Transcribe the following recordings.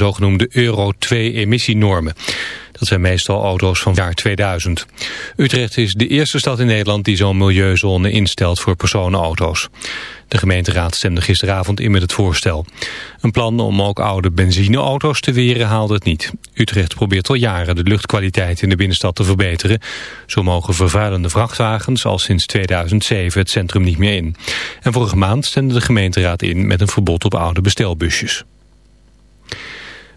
zogenoemde Euro 2 emissienormen. Dat zijn meestal auto's van jaar 2000. Utrecht is de eerste stad in Nederland die zo'n milieuzone instelt voor personenauto's. De gemeenteraad stemde gisteravond in met het voorstel. Een plan om ook oude benzineauto's te weren haalde het niet. Utrecht probeert al jaren de luchtkwaliteit in de binnenstad te verbeteren. Zo mogen vervuilende vrachtwagens al sinds 2007 het centrum niet meer in. En vorige maand stemde de gemeenteraad in met een verbod op oude bestelbusjes.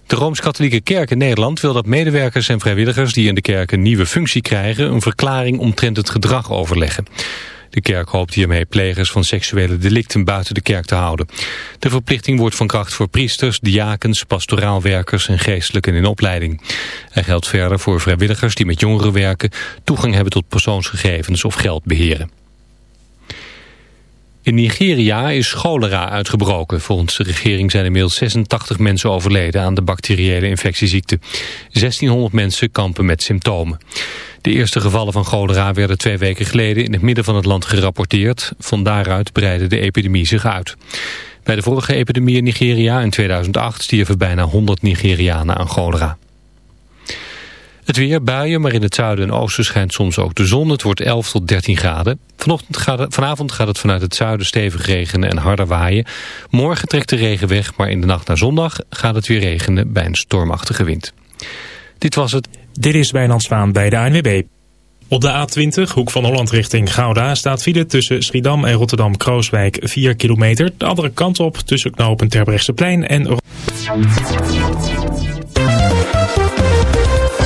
De Rooms-Katholieke Kerk in Nederland wil dat medewerkers en vrijwilligers die in de kerk een nieuwe functie krijgen een verklaring omtrent het gedrag overleggen. De kerk hoopt hiermee plegers van seksuele delicten buiten de kerk te houden. De verplichting wordt van kracht voor priesters, diakens, pastoraalwerkers en geestelijken in opleiding. Hij geldt verder voor vrijwilligers die met jongeren werken, toegang hebben tot persoonsgegevens of geld beheren. In Nigeria is cholera uitgebroken. Volgens de regering zijn inmiddels 86 mensen overleden aan de bacteriële infectieziekte. 1600 mensen kampen met symptomen. De eerste gevallen van cholera werden twee weken geleden in het midden van het land gerapporteerd. Van daaruit breidde de epidemie zich uit. Bij de vorige epidemie in Nigeria in 2008 stierven bijna 100 Nigerianen aan cholera. Het weer, buien, maar in het zuiden en oosten schijnt soms ook de zon. Het wordt 11 tot 13 graden. Vanochtend gaat het, vanavond gaat het vanuit het zuiden stevig regenen en harder waaien. Morgen trekt de regen weg, maar in de nacht naar zondag gaat het weer regenen bij een stormachtige wind. Dit was het. Dit is Wijnand Zwaan bij de ANWB. Op de A20, hoek van Holland richting Gouda, staat file tussen Schiedam en Rotterdam-Krooswijk 4 kilometer. De andere kant op tussen knopen Terbrechtseplein en...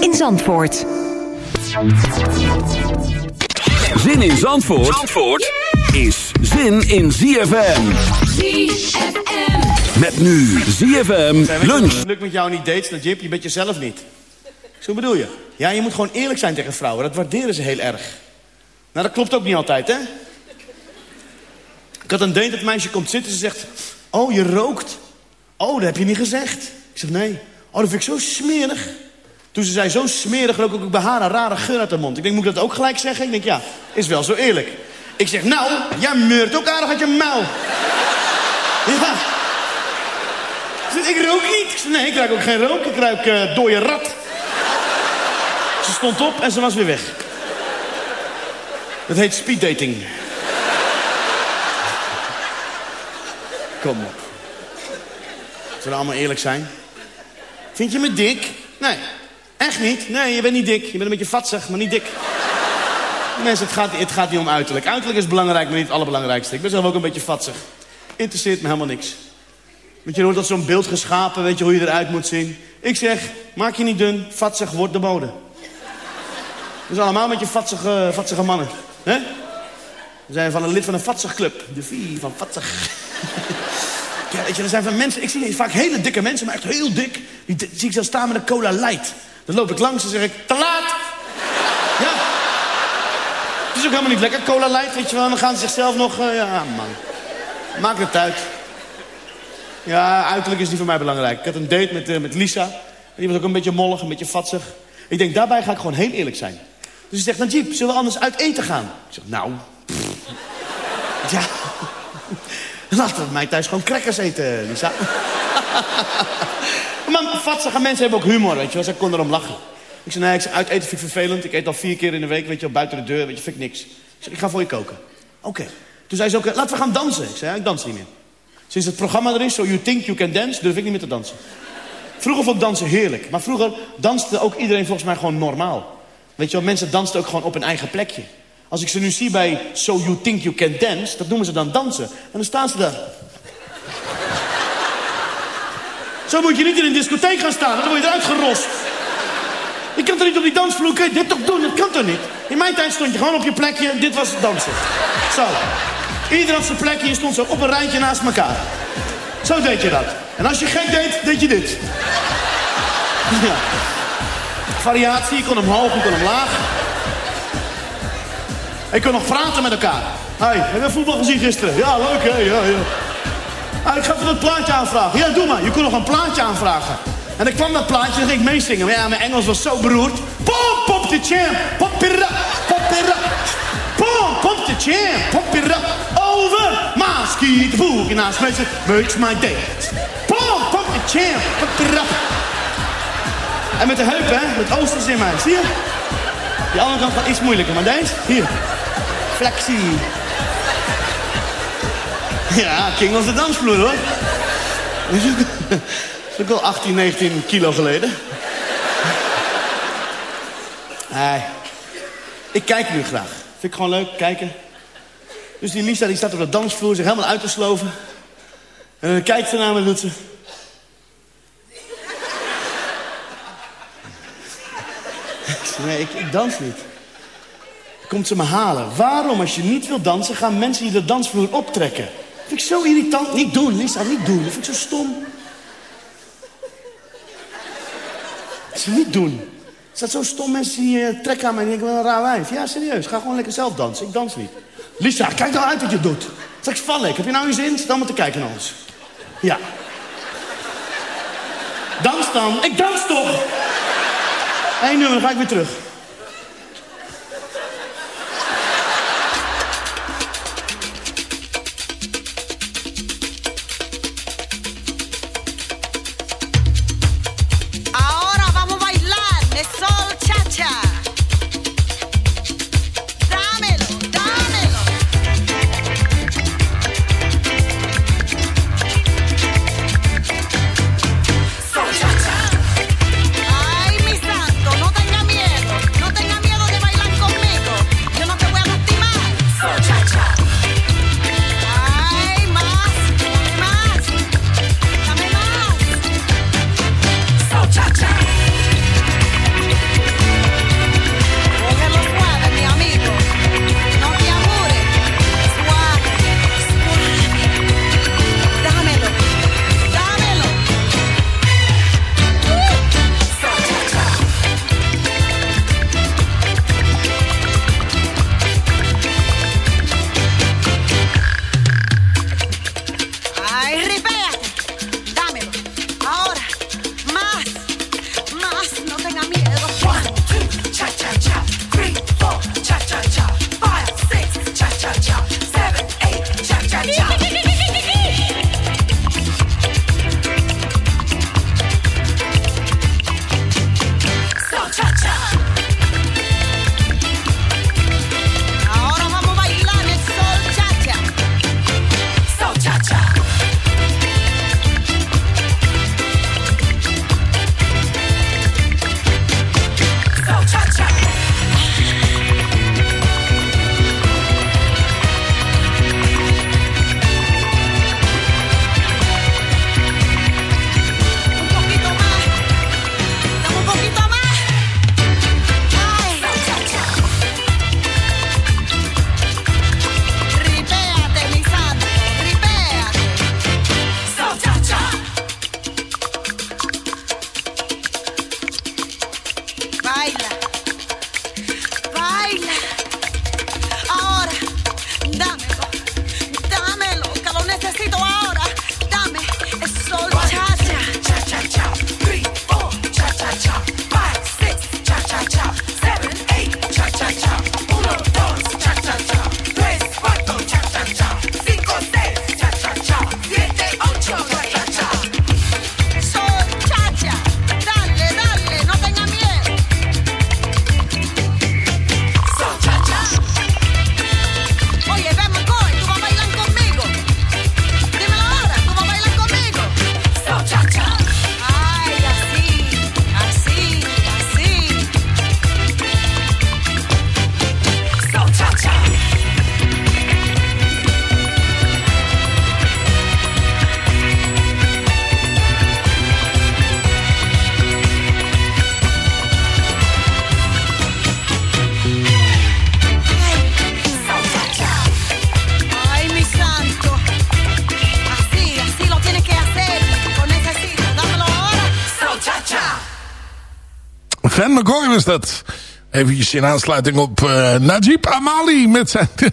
in Zandvoort. Zin in Zandvoort, Zandvoort is zin in ZFM. ZFM. Met nu ZFM lunch. Lukt met jou niet dates, dan jip je met jezelf niet. Zo bedoel je? Ja, je moet gewoon eerlijk zijn tegen vrouwen. Dat waarderen ze heel erg. Nou, dat klopt ook niet altijd, hè? Ik had een date, dat meisje komt zitten. Ze zegt, oh, je rookt. Oh, dat heb je niet gezegd. Ik zeg, nee. Oh, dat vind ik zo smerig. Toen ze zei, zo smerig, rook ook bij haar een rare geur uit de mond. Ik denk, moet ik dat ook gelijk zeggen? Ik denk, ja, is wel zo eerlijk. Ik zeg, nou, jij meurt ook aardig uit je mouw. Ja. Ik rook niet. Nee, ik ruik ook geen rook. Ik ruik eh dode rat. Ze stond op en ze was weer weg. Dat heet speeddating. Kom op. Zullen we allemaal eerlijk zijn? Vind je me dik? Nee. Echt niet? Nee, je bent niet dik. Je bent een beetje vatsig, maar niet dik. Mensen, het gaat, het gaat niet om uiterlijk. Uiterlijk is belangrijk, maar niet het allerbelangrijkste. Ik ben zelf ook een beetje vatsig. Interesseert me helemaal niks. Want je hoort dat zo'n beeld geschapen, weet je hoe je eruit moet zien. Ik zeg, maak je niet dun, vatsig wordt de mode. Zijn allemaal beetje vatsige, vatsige mannen. hè? We zijn van een lid van een vatsig club. De vie van vatsig. ja, weet je, er zijn van mensen, ik zie vaak hele dikke mensen, maar echt heel dik. Die di- zie ik zelfs staan met een cola light. Dan loop ik langs en zeg ik, te laat! Ja. Het is ook helemaal niet lekker, cola light, weet je wel. Dan gaan ze zichzelf nog, eh, ja man. Maakt het uit. Ja, uiterlijk is niet voor mij belangrijk. Ik had een date met, eh, met Lisa. Die was ook een beetje mollig, een beetje vatsig. Ik denk, daarbij ga ik gewoon heel eerlijk zijn. Dus hij zegt, Najib, zullen we anders uit eten gaan? Ik zeg, nou... Ja. Laten we mij thuis gewoon crackers eten, Lisa. maar vatsige mensen hebben ook humor, weet je wel. Zij kon erom lachen. Ik zei, nee, ik zeg, uit eten vind ik vervelend. Ik eet al vier keer in de week, weet je wel, buiten de deur. Weet je, vind ik niks. Ik zeg, ik ga voor je koken. Oké. Toen zei ze ook, laten we gaan dansen. Ik zei, ja, ik dans niet meer. Sinds het programma er is, So You Think You Can Dance, durf ik niet meer te dansen. Vroeger vond ik dansen heerlijk. Maar vroeger danste ook iedereen volgens mij gewoon normaal. Weet je wel, mensen dansten ook gewoon op hun eigen plekje. Als ik ze nu zie bij So You Think You Can Dance, dat noemen ze dan dansen. En dan staan ze daar. Zo moet je niet in een discotheek gaan staan, dan word je eruit gerost. Je kan toch niet op die dansvloer, kun je dit toch doen? Dat kan toch niet? In mijn tijd stond je gewoon op je plekje, dit was het dansen. Zo. Ieder had zijn plekje, je stond zo op een rijtje naast elkaar. Zo deed je dat. En als je gek deed, deed je dit. Variatie, je kon omhoog, je kon omlaag. En je kon nog praten met elkaar. Hé, heb je voetbal gezien gisteren? Ja, leuk hè? Ja, ja. Ah, ik ga even een plaatje aanvragen. Ja, doe maar. Je kon nog een plaatje aanvragen. En dan kwam dat plaatje en ging ik meezingen. Maar ja, mijn Engels was zo beroerd. Pop, pop de champ. Pop up, pop it up. Pop, de champ. Pop up. Over. Maar ski de boek. En naast mensen makes my day. Pop, pop de champ. Pop up. En met de heup, hè. Met oosters in mij. Zie je? Die andere kant gaat iets moeilijker. Maar deze, hier. Flexie. Ja, King was de dansvloer, hoor. Dat is ook al 18, 19 kilo geleden. Nee, ik kijk nu graag. Vind ik gewoon leuk, kijken. Dus die Lisa die staat op de dansvloer zich helemaal uit te sloven. En dan kijkt ze naar me doet ze... Nee, ik, ik dans niet. Dan komt ze me halen. Waarom, als je niet wil dansen, gaan mensen je de dansvloer optrekken? Vind ik zo irritant. Niet doen, Lisa, niet doen. Dat vind ik zo stom. Dat is niet doen. Is dat zo stom? Mensen die eh, trekken aan mij en denken, wel een raar wijf. Ja, serieus. Ga gewoon lekker zelf dansen. Ik dans niet. Lisa, kijk nou uit wat je doet. Straks vallen ik. Heb je nou eens zin? Zit allemaal te kijken naar ons. Ja. Dans dan. Ik dans toch? Eén nummer, dan ga ik weer terug. McCoy was dat. Even in aansluiting op uh, Najib Amali met zijn,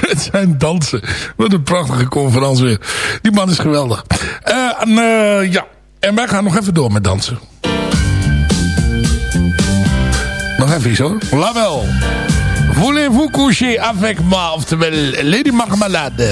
met zijn dansen. Wat een prachtige conferentie. Die man is geweldig. Uh, en, uh, ja, en wij gaan nog even door met dansen. Nog even iets hoor. Label. Voulez-vous coucher avec moi? Oftewel Lady Marmalade.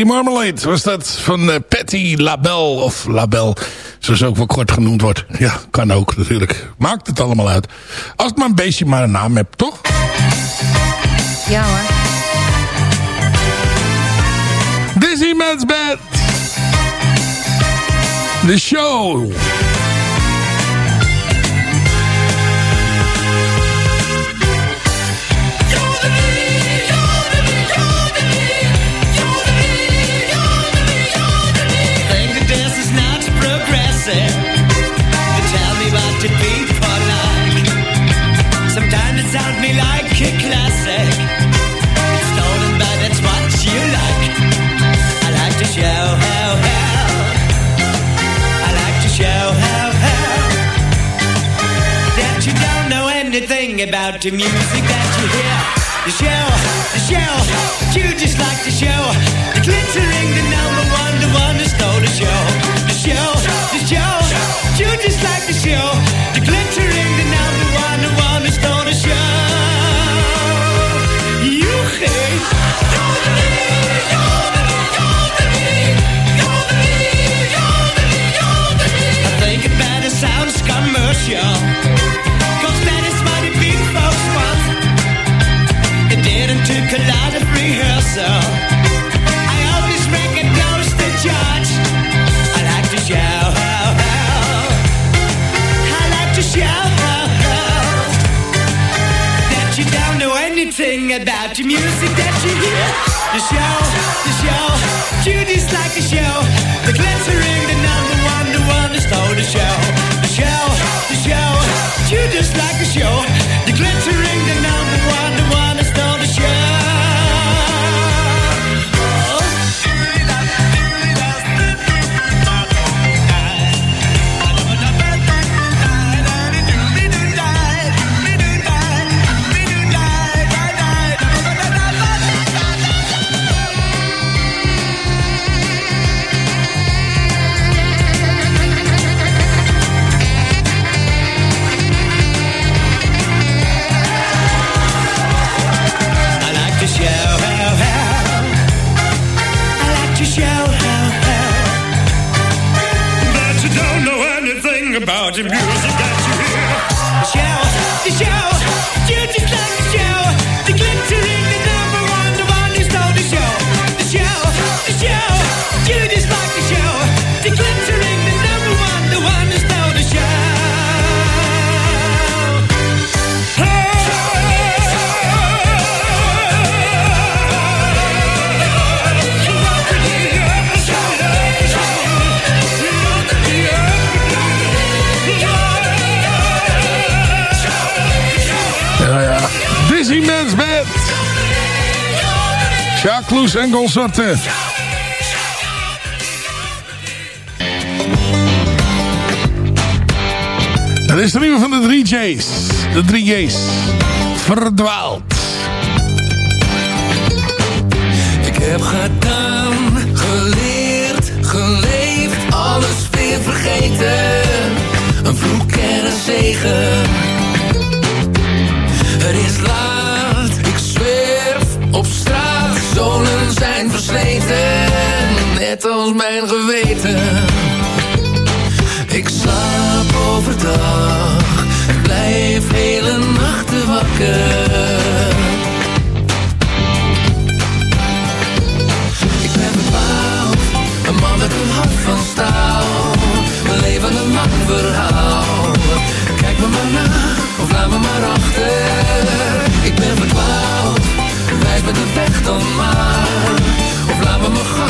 Lady Marmalade was dat van uh, Patty Label. Of Label, zoals ook wel kort genoemd wordt. Ja, kan ook natuurlijk. Maakt het allemaal uit. Als het maar een beestje maar een naam hebt, toch? Ja hoor. Dizzy Man's Bed. The show. Me like a classic. Stolen, but that's what you like. I like to show how how. I like to show how how. That you don't know anything about the music that you hear. The show, the show, you just like to show. The glittering, the number one, the one who stole the show. The show, the show, you just like the show. The glittering, the number one, the one who stole the show. show. Cause that is what the big folks want. It didn't take a lot of rehearsal. I always recognize the judge. I like to show. I like to show. That you don't know anything about the music that you hear. The show, the show. You like the show. The glittering, the number one, the one that stole the show. The show you just like a show. The glittering. shout how, you don't know anything about the music that you hear. Shout, shout, you just to shout. Jacques en consorten. Dat is er iemand van de 3J's. De 3J's. Verdwaald. Ik heb gedaan, geleerd, geleefd, alles weer vergeten. Een vloek en een zegen. Het is laat Zonen zijn versleten, net als mijn geweten. Ik slaap overdag, blijf hele nachten wakker. Ik ben bepaald, een man met een hart van staal, een leven een lang verhaal. Kijk me maar na maar. Of laat me maar gaan.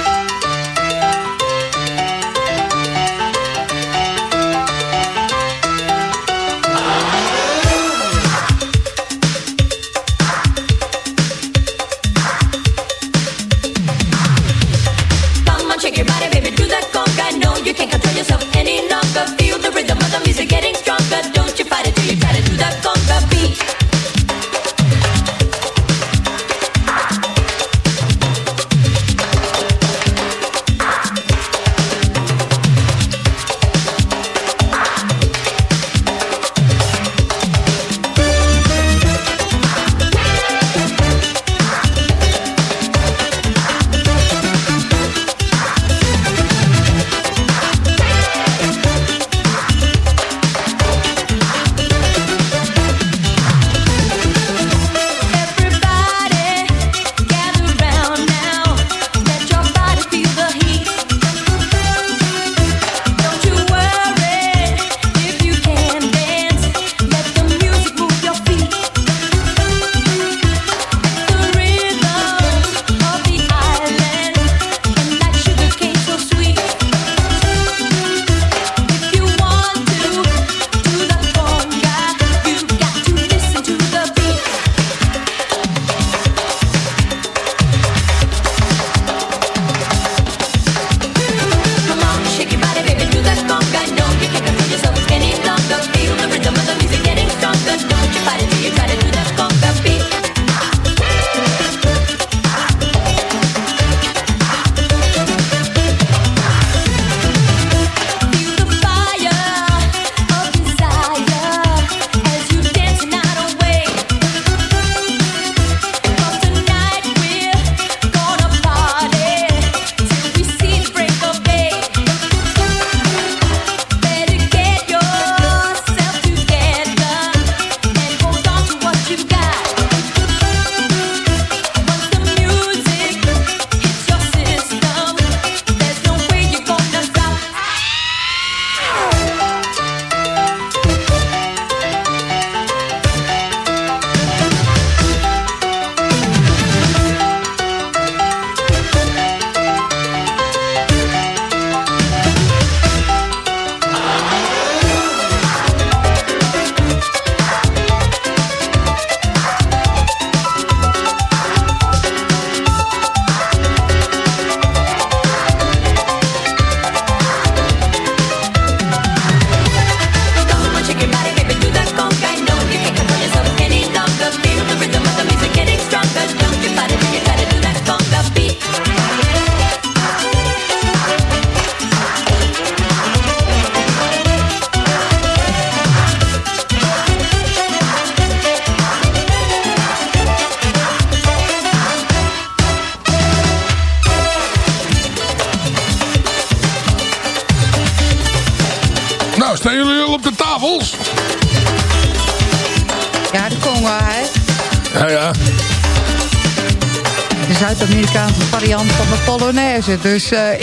That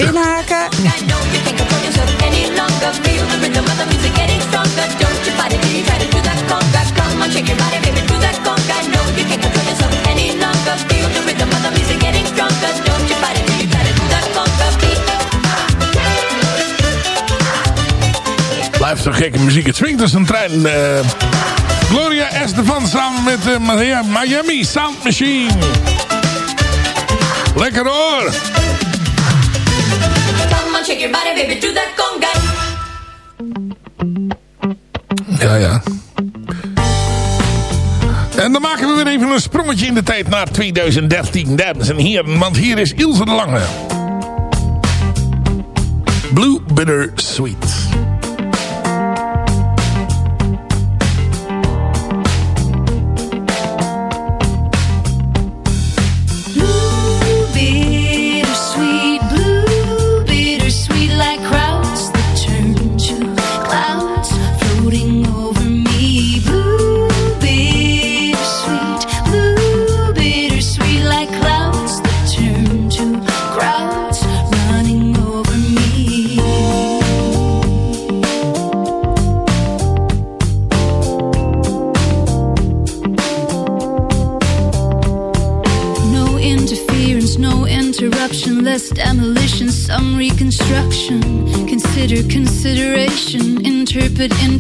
conga. Beat. Blijft zo gekke muziek. Het swingt als een trein. eh. Gloria Estefan samen met Maria- Miami Sound Machine. Lekker hoor. Shake your body, baby, do that conga. Ja, ja. En dan maken we weer even een sprongetje in de tijd naar 2013, dames en heren. Want hier is Ilse de Lange. Blue Bitter Sweet.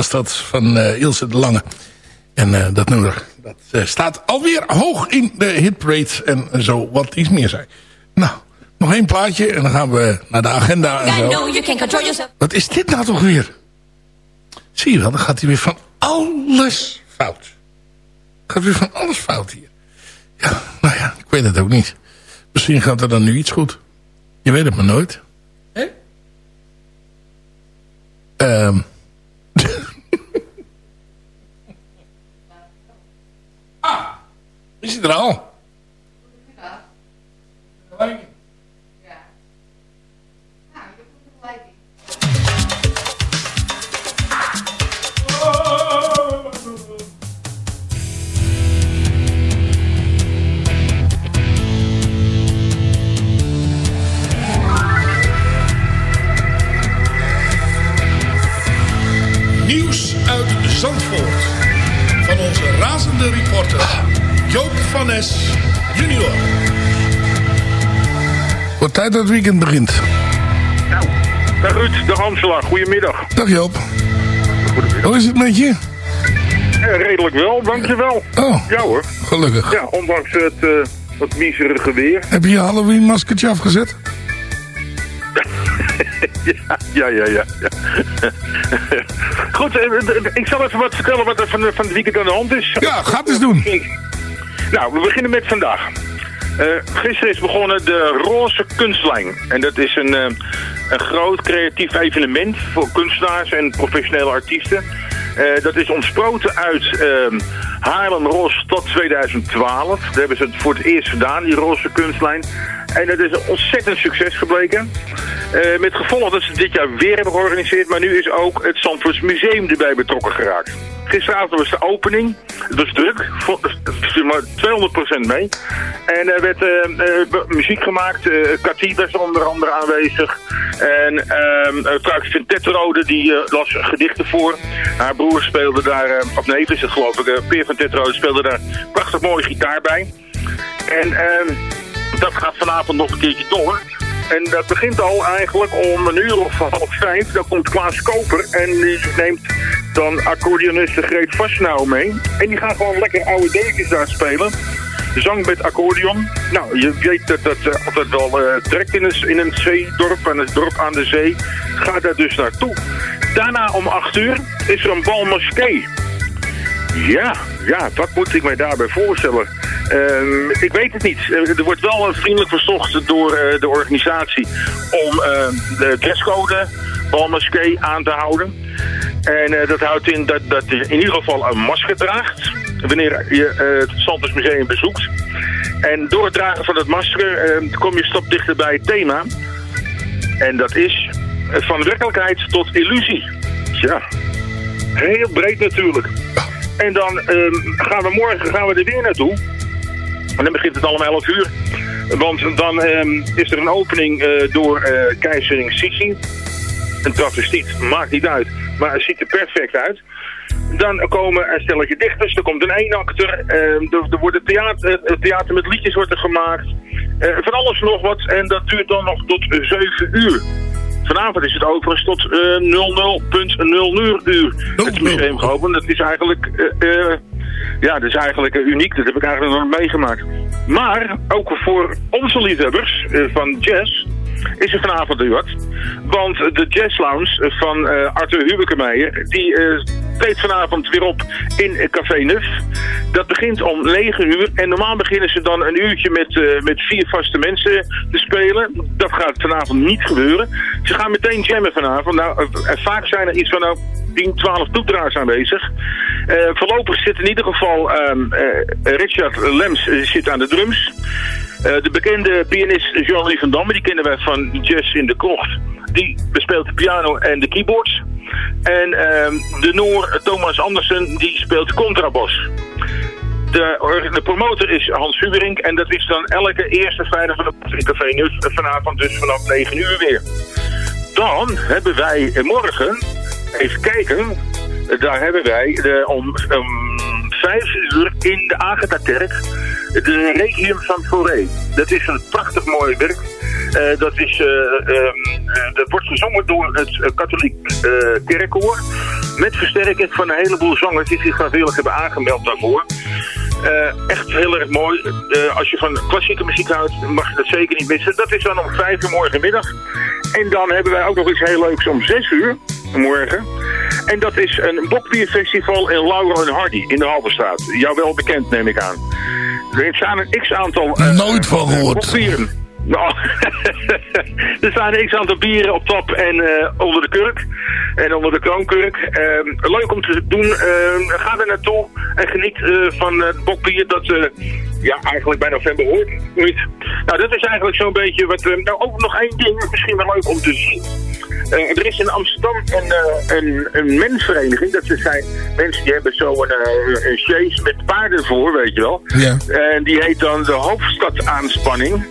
was dat van eh, Ilse de Lange. En eh, dat nummer dat, eh, staat alweer hoog in de hitparade. En zo wat iets meer zijn. Nou, nog één plaatje en dan gaan we naar de agenda. En I zo. know you can't control yourself. Wat is dit nou toch weer? Zie je wel, dan gaat hij weer van alles fout. Gaat weer van alles fout hier. Ja, nou ja, ik weet het ook niet. Misschien gaat er dan nu iets goed. Je weet het maar nooit. Hé? Ehm. Is Junior. Wat tijd dat het weekend begint. Dag Ruud, dag Angela, goedemiddag. Dag Joop. Hoe is het met je? Ja, redelijk wel, dankjewel. Oh, ja hoor. Gelukkig. Ja, ondanks het uh, wat miserige weer. Heb je je Halloween maskertje afgezet? ja, ja, ja, ja. Goed, uh, ik zal even wat vertellen wat er van, van het weekend aan de hand is. Ja, ga het eens doen. Nou, we beginnen met vandaag. Uh, gisteren is begonnen de Roze Kunstlijn. En dat is een, uh, een groot creatief evenement voor kunstenaars en professionele artiesten. Uh, dat is ontsproten uit Haarlem Roze Stad 2012. Daar hebben ze het voor het eerst gedaan, die Roze Kunstlijn. En dat is een ontzettend succes gebleken. Met gevolg dat ze dit jaar weer hebben georganiseerd. Maar nu is ook het Zandvoorts Museum erbij betrokken geraakt. Gisteravond was de opening. Het was druk. maar 200% mee. En er werd uh, muziek gemaakt. Uh, Cathy was onder andere aanwezig. En uh, van Tetrode die las gedichten voor. Haar broer speelde daar, of neef is het geloof ik, Peer van Tetrode speelde daar prachtig mooie gitaar bij. En ehm, dat gaat vanavond nog een keertje door. En dat begint al eigenlijk om een uur of half vijf. Dan komt Klaas Koper en die neemt dan accordeoniste Greet Vastnauw mee. En die gaan gewoon lekker oude dingetjes daar spelen. Zang met accordeon. Nou, je weet dat dat uh, altijd wel uh, trekt in een, in een zeedorp, en een dorp aan de zee. Ga daar dus naartoe. Daarna om acht uur is er een bal moskee. Ja, ja, wat moet ik mij daarbij voorstellen? Uh, ik weet het niet. Er wordt wel vriendelijk verzocht door uh, de organisatie om uh, de dresscode balmoskee aan te houden. En dat houdt in dat, dat je in ieder geval een masker draagt wanneer je het Santos Museum bezoekt. En door het dragen van het masker kom je een stap dichter bij het thema. En dat is van werkelijkheid tot illusie. Ja, heel breed natuurlijk. En dan um, gaan we morgen gaan we er weer naartoe. En dan begint het allemaal 11 uur. Want dan um, is er een opening uh, door uh, keizerin Sissi. Een travestiet, maakt niet uit. Maar het ziet er perfect uit. Dan komen een stelletje dichters, er komt een eenakter. Uh, er, er wordt theater, theater met liedjes wordt er gemaakt. Uh, van alles nog wat. En dat duurt dan nog tot 7 uur. Vanavond is het overigens tot uh, 00.00 uur het museum geopend. Dat is eigenlijk, uh, uh, ja, dat is eigenlijk uniek. Dat heb ik eigenlijk nog meegemaakt. Maar ook voor onze liefhebbers van jazz is er vanavond wat. Want de Jazz Lounge van uh, Arthur Hubekemeijer, die uh, vanavond weer op in Café Nuf. Dat begint om 9 uur en normaal beginnen ze dan een uurtje met, uh, met vier vaste mensen te spelen. Dat gaat vanavond niet gebeuren. Ze gaan meteen jammen vanavond. Nou, vaak zijn er iets van nou, 10, 12 toedraars aanwezig. voorlopig zit in ieder geval um, Richard Lems zit aan de drums. Uh, de bekende pianist Jean-Louis van Damme, die kennen wij van Jazz in de Krocht. Die bespeelt de piano en de keyboards. En uh, de Noor Thomas Andersen, die speelt contrabas. De, de promotor is Hans Huberink en dat is dan elke eerste vrijdag van het Café Nieuws vanavond dus vanaf 9 uur weer. Dan hebben wij morgen, even kijken, daar hebben wij de, om, om 5 uur in de Agatha-kerk de Requiem van Fauré. Dat is een prachtig mooi werk. Uh, dat is uh, um, eh, dat wordt gezongen door het eh, katholiek eh, kerkkoor. Met versterking van een heleboel zangers die zich vrijwillig hebben aangemeld daarvoor. Eh, echt heel erg mooi. Eh, als je van klassieke muziek houdt, mag je dat zeker niet missen. Dat is dan om vijf uur morgenmiddag. En dan hebben wij ook nog iets heel leuks om zes uur morgen. En dat is een bokbierfestival in Laurel en Hardy in de Halberstraat. Jou wel bekend, neem ik aan. Er staan een x-aantal... eh, Nooit van gehoord. Bokbieren. Nou, er staan een x-aantal bieren op tap en eh, onder de kurk. En onder de kroonkurk. Ehm, leuk om te doen. Ehm, ga er naartoe en geniet eh, van het bokbier dat eh, ja, eigenlijk bij november hoort. Nou, dat is eigenlijk zo'n beetje wat... eh, nou, ook nog één ding, misschien wel leuk om te zien. Er is in Amsterdam een, een, een mensvereniging. Dat zijn mensen die hebben zo'n een chase met paarden voor, weet je wel. Ja. En die heet dan de Hoofdstadaanspanning.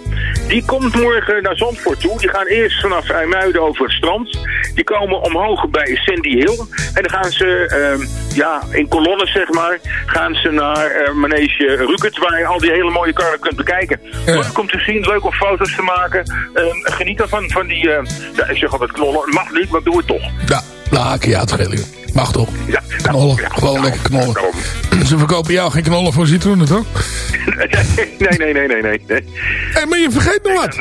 Die komt morgen naar Zandvoort toe. Die gaan eerst vanaf IJmuiden over het strand. Die komen omhoog bij Sandy Hill. En dan gaan ze, ehm, ja, in kolonnen zeg maar, gaan ze naar eh, Manege Rukert, waar je al die hele mooie karren kunt bekijken. Leuk om te zien, leuk om foto's te maken. Ehm, geniet ervan, van die, eh, ja, ik zeg altijd knollen. Mag niet, maar doe het toch. Ja, nou, ja, het schelen. Mag toch? Ja, knollen. Gewoon lekker knollen. Ze verkopen jou geen knollen voor citroenen, toch? nee, nee, nee, nee, nee. nee. Maar je vergeet nog wat.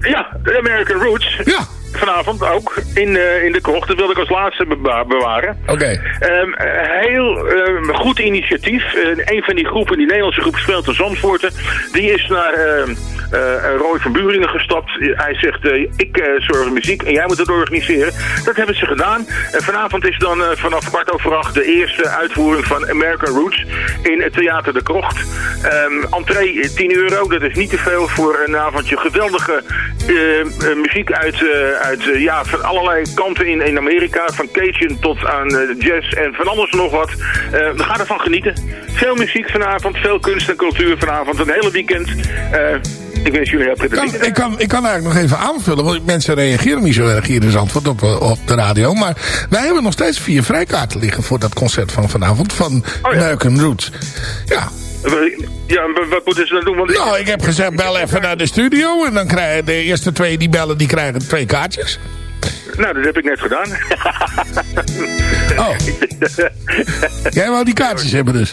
Ja, de American Roots. Ja. Vanavond ook in, eh, in de krocht. Dat wilde ik als laatste bewa- bewaren. Oké. Ehm, heel ehm, goed initiatief. Een van die groepen, die Nederlandse groep speelt de Zandvoorten. Die is naar ehm, eh, Roy van Buringen gestapt. Hij zegt, eh, ik zorg voor muziek en jij moet het organiseren. Dat hebben ze gedaan. En vanavond is dan vanaf kwart over acht de eerste uitvoering van American Roots in het Theater de Krocht. Ehm entree eh, 10 euro, dat is niet te veel voor een avondje geweldige muziek uit, uit eh, ja, van allerlei kanten in, in Amerika. Van Cajun tot aan eh, jazz en van alles en nog wat. Eh we gaan ervan genieten. Veel muziek vanavond, veel kunst en cultuur vanavond. Een hele weekend. Ik wens jullie heel prettig ik, kan, ik kan eigenlijk nog even aanvullen. Want mensen reageren niet zo erg hier in Zandvoort op, op de radio. Maar wij hebben nog steeds vier vrijkaarten liggen voor dat concert van vanavond. Van American Roots. Ja. Ja, wat moeten ze dan doen? Want Nou, ik heb gezegd bel even naar de studio. En dan krijgen de eerste twee die bellen, die krijgen twee kaartjes. Nou, dat heb ik net gedaan. Oh. Jij wou die kaartjes hebben dus.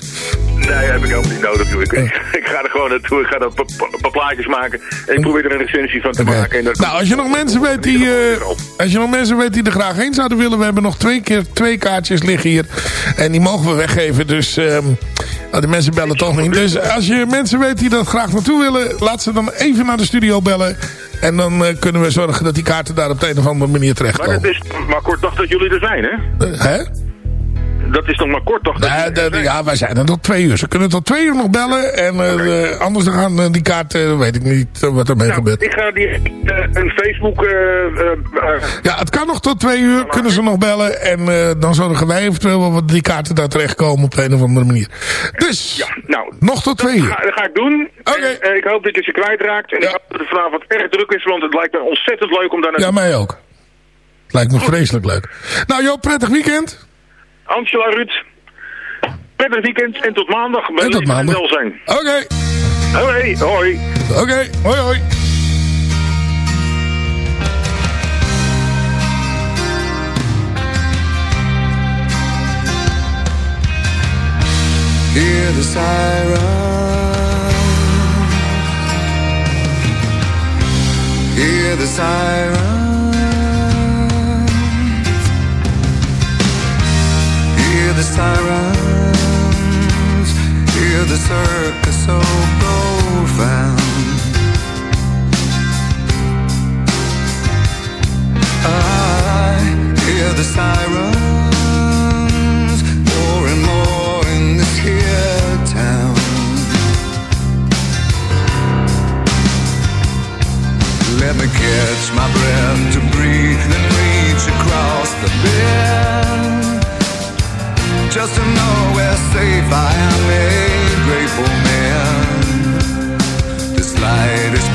Nee, heb ik helemaal niet nodig. Ik, ik ga er gewoon naartoe. Ik ga er een pa- pa- paar plaatjes maken. En ik probeer er een recensie van te maken. En dat Nou, als je nog mensen weet die, eh, als je nog mensen weet die er graag heen zouden willen. We hebben nog twee keer twee kaartjes liggen hier. En die mogen we weggeven. Dus ehm, nou, de mensen bellen toch niet. Dus als je mensen weet die er graag naartoe willen. Laat ze dan even naar de studio bellen. En dan eh, kunnen we zorgen dat die kaarten daar op de een of andere manier Maar terechtkomen. dat is maar kort dag dat jullie er zijn, hè? Eh, hè? Dat is nog maar kort Nee, er zijn. ja, wij zijn er tot twee uur. Ze kunnen tot twee uur nog bellen. En eh, eh, anders dan gaan eh, die kaarten, weet ik niet wat ermee gebeurt. Nou, Ik ga die, een Facebook... Ja, het kan nog tot twee uur. Kunnen ze nog bellen. En dan zorgen wij eventueel wel wat die kaarten daar terechtkomen op een of andere manier. Dus, ja, nou, nog tot twee uur. ga, dat ga ik doen. En, eh, ik hoop dat je ze kwijtraakt. En ik hoop dat het vanavond erg druk is, want het lijkt me ontzettend leuk om daar Ja, naartoe mij ook. Lijkt me vreselijk leuk. Nou joh, prettig weekend. Angela Ruud, prettig weekend en tot maandag. Bij En tot maandag. Oké. Hoi, hoi. Oké, hoi hoi. Hear the siren. Hear the siren. The sirens. Hear the circus so profound. I hear the sirens more and more in this here town. Let me catch my breath to breathe and reach across the bend. Just to know where safe I am, a grateful man. This light is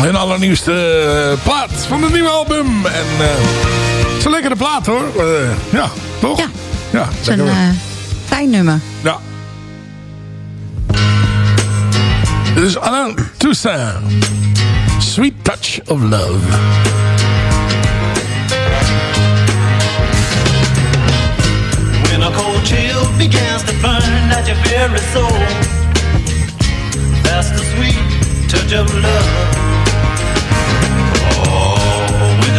Hun allernieuwste eh, plaat van het nieuwe album. En eh, het is een lekkere plaat hoor. Eh, ja, toch? Ja. Ja, Het is een eh, fijn nummer. Ja. Dit is Alain Toussaint. Sweet Touch of Love. When a cold chill begins to burn at your very soul, that's the sweet touch of love.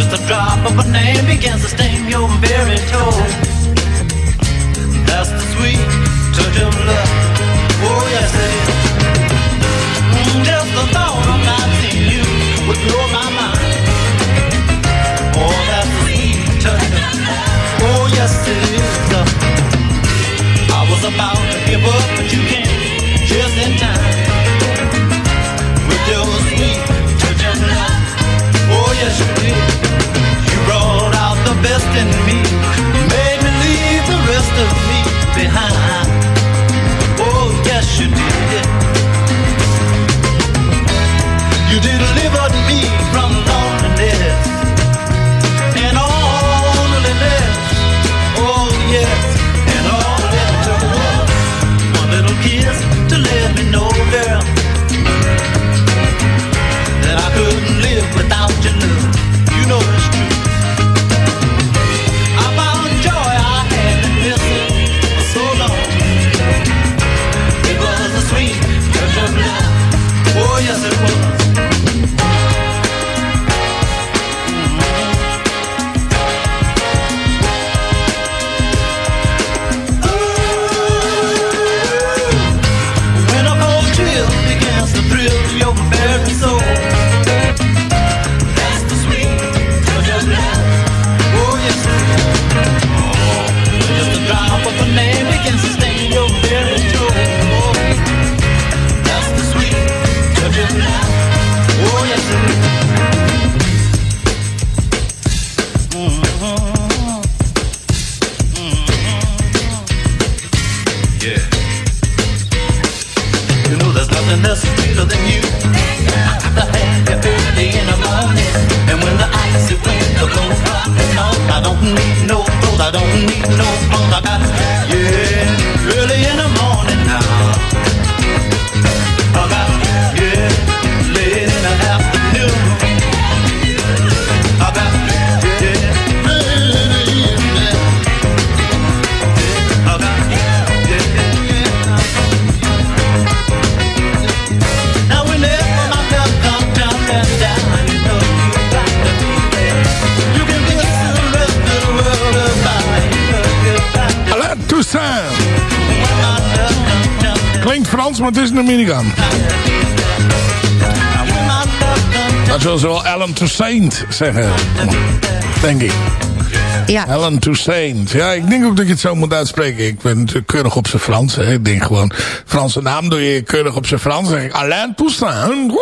Just a drop of a name begins to sting your very toe, that's the sweet touch of love. Oh, yes, it is. Mm, Just the thought of not seeing you would blow my mind. Oh, that's the sweet touch of love. Oh, yes, it is. I was about to give up, but you came just in time. With your sweet. Yes, you did. You brought out the best in me. Made me leave the rest of me behind. Oh, yes, you did. Toussaint zeggen. Denk ik. Ja. Alan Toussaint. Ja, ik denk ook dat je het zo moet uitspreken. Ik ben natuurlijk keurig op zijn Frans. Hè. Ik denk gewoon, Franse naam doe je keurig op zijn Frans. Zeg ik Alain Toussaint.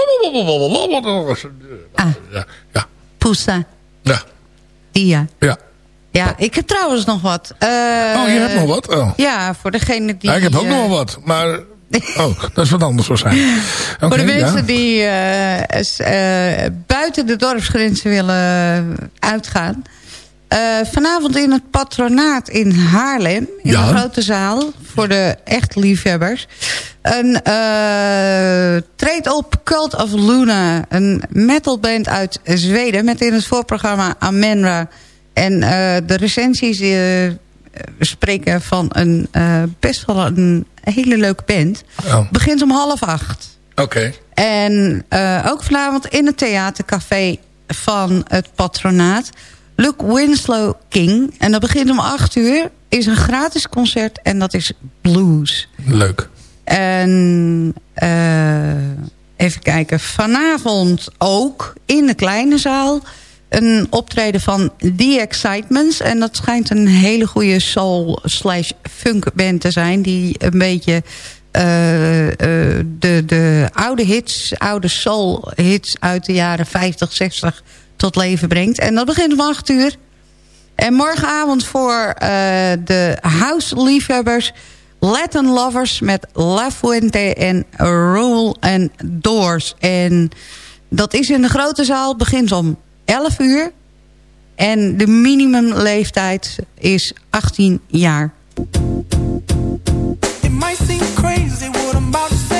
Ah. Ja. Ja. Poussin. Ja. Ja. Ja, ik heb trouwens nog wat. Eh, Oh, je hebt nog wat? Oh. Ja, voor degene die... Ja, ik heb ook eh, nog wel wat. Maar, oh, dat is wat anders waarschijnlijk. Voor de mensen ja. die eh, eh, buiten de dorpsgrenzen willen uitgaan. Eh, vanavond in het patronaat in Haarlem. In Ja. de grote zaal. Voor de echt liefhebbers. Een treedt op Cult of Luna. Een metalband uit Zweden. Met in het voorprogramma Amenra. En de recensies spreken van een eh, best wel een hele leuke band. Oh. Begint om half acht. Oké. En eh, ook vanavond in het theatercafé van het patronaat. Luke Winslow King. En dat begint om 8 uur. Is een gratis concert en dat is blues. Leuk. En eh, even kijken. Vanavond ook in de kleine zaal. Een optreden van The Excitements. En dat schijnt een hele goede soul slash funk band te zijn. Die een beetje eh, eh, de, de oude hits, oude soul hits uit de jaren 50, 60 tot leven brengt. En dat begint om 8 uur. En morgenavond voor eh, de house-liefhebbers... Latin Lovers met La Fuente en Rule and Doors. En dat is in de grote zaal, begint om 11 uur. En de minimumleeftijd is 18 jaar. It might seem crazy what about.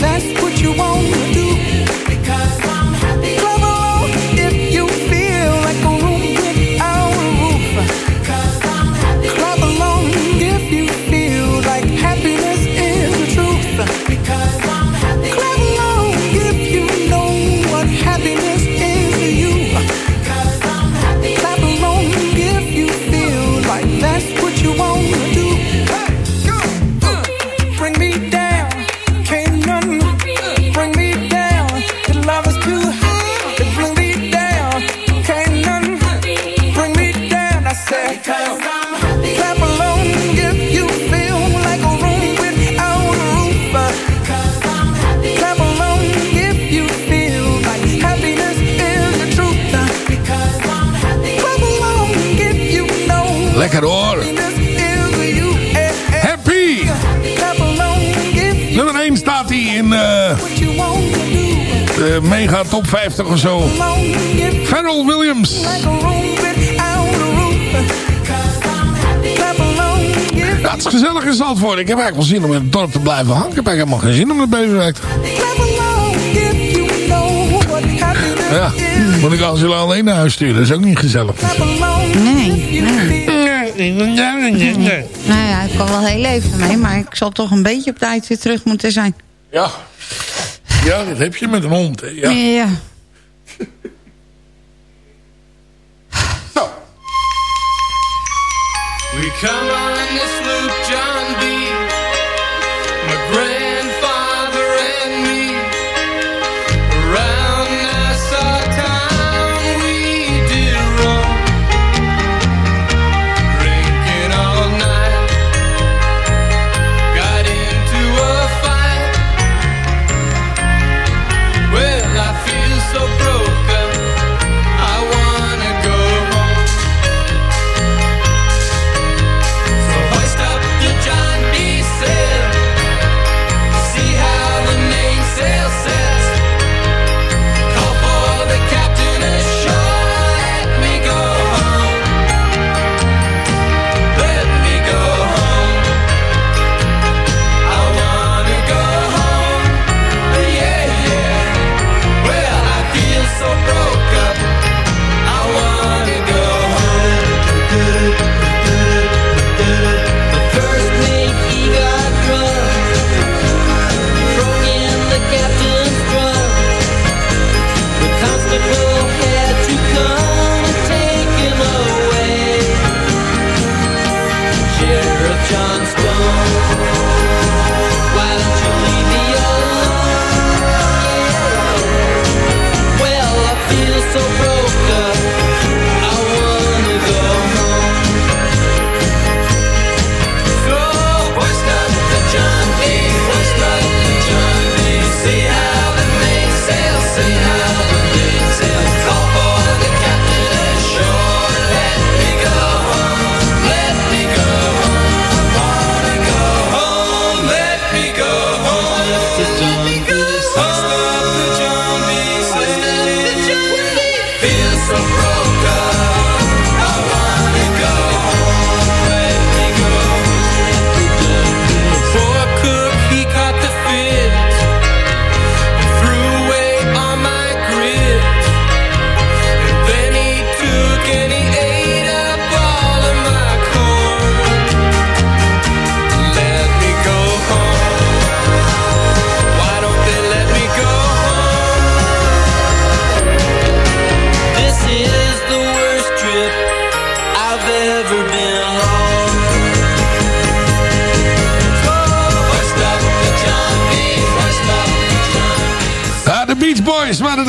fast top 50 of zo. Pharrell Williams. het is gezellig in Zandvoort. Ik heb eigenlijk wel zin om in het dorp te blijven hangen. Ik heb eigenlijk helemaal geen zin om naar Beverwijk te Ja, moet ik jullie alleen naar huis sturen. Dat is ook niet gezellig. Nee, nee. feel Nou ja, ik kan wel heel even mee, maar ik zal toch een beetje op tijd weer terug moeten zijn. Ja. Ja, dat heb je met een hond. Hè. Ja. ja. We come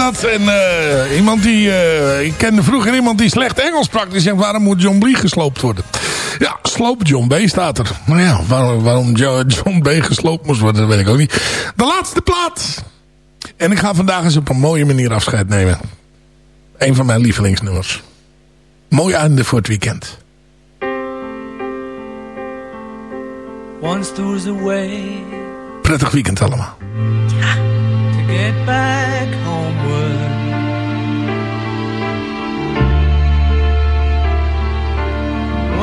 dat. En eh, iemand die... eh, ik kende vroeger iemand die slecht Engels sprak. Die zegt, waarom moet John B. gesloopt worden? Ja, sloop John B. staat er. Maar ja, waarom, waarom Jo- John B. gesloopt moest worden, dat weet ik ook niet. De laatste plaat. En ik ga vandaag eens op een mooie manier afscheid nemen. Een van mijn lievelingsnummers. Mooi einde voor het weekend. Once there was a way Prettig weekend allemaal. to get back homeward.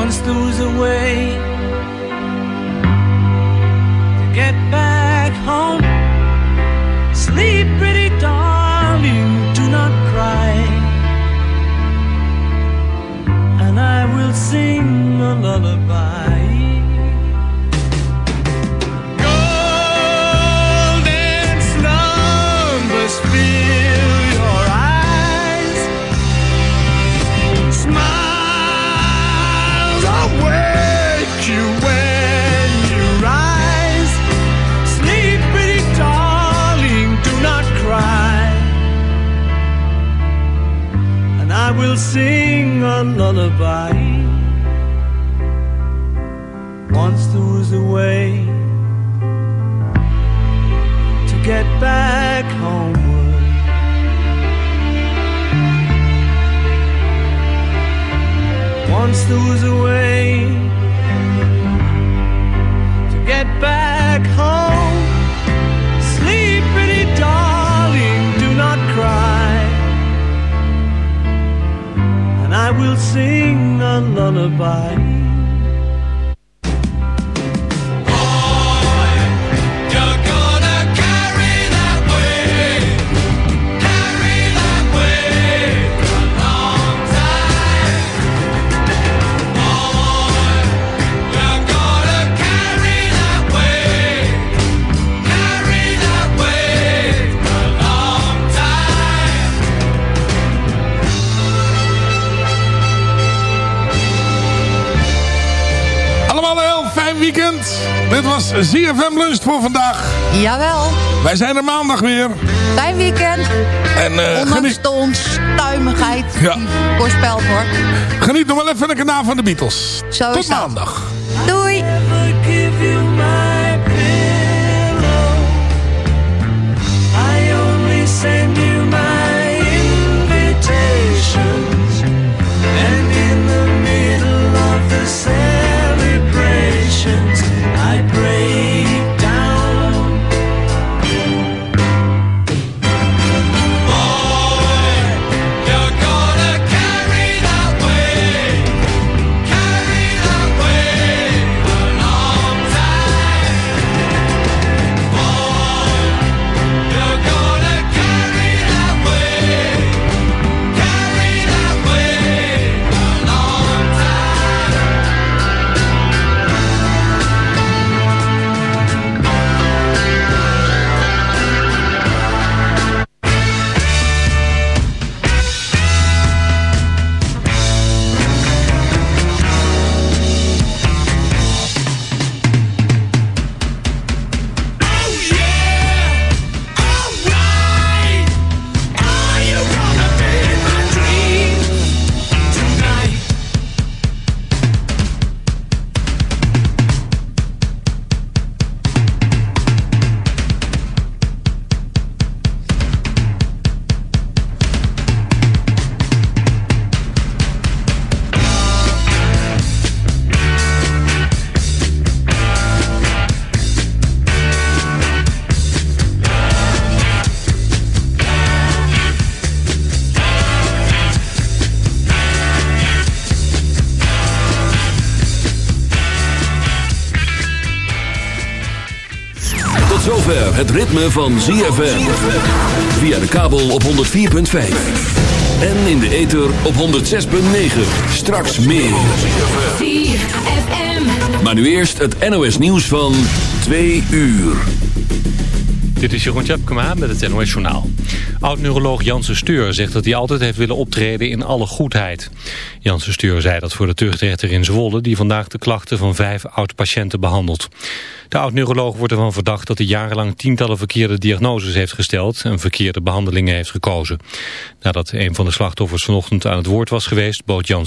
Once there was a way to get back home. Sleep, pretty darling, do not cry. And I will sing a lullaby. Will sing a lullaby. Once there was a way to get back homeward. Once there was a way to get back home. Will sing a lullaby. Weekend. Dit was ZFM Lunch voor vandaag. Jawel. Wij zijn er maandag weer. Fijn weekend. En, eh, Ondanks de onstuimigheid Ja. die voorspeld wordt. Geniet nog wel even de kanaal van de Beatles. Zo Tot maandag. Ritme van ZFM. Via de kabel op 104.5. En in de ether op 106.9. Straks meer. Maar nu eerst het NOS nieuws van 2 uur. Dit is Jeroen Tjepkema met het NOS Journaal. Oud-neuroloog Janssen Steur zegt dat hij altijd heeft willen optreden in alle goedheid. Janssen Steur zei dat voor de tuchtrechter in Zwolle... die vandaag de klachten van vijf oud-patiënten behandelt. De oud-neuroloog wordt ervan verdacht dat hij jarenlang tientallen verkeerde diagnoses heeft gesteld... en verkeerde behandelingen heeft gekozen. Nadat een van de slachtoffers vanochtend aan het woord was geweest... bood Janssen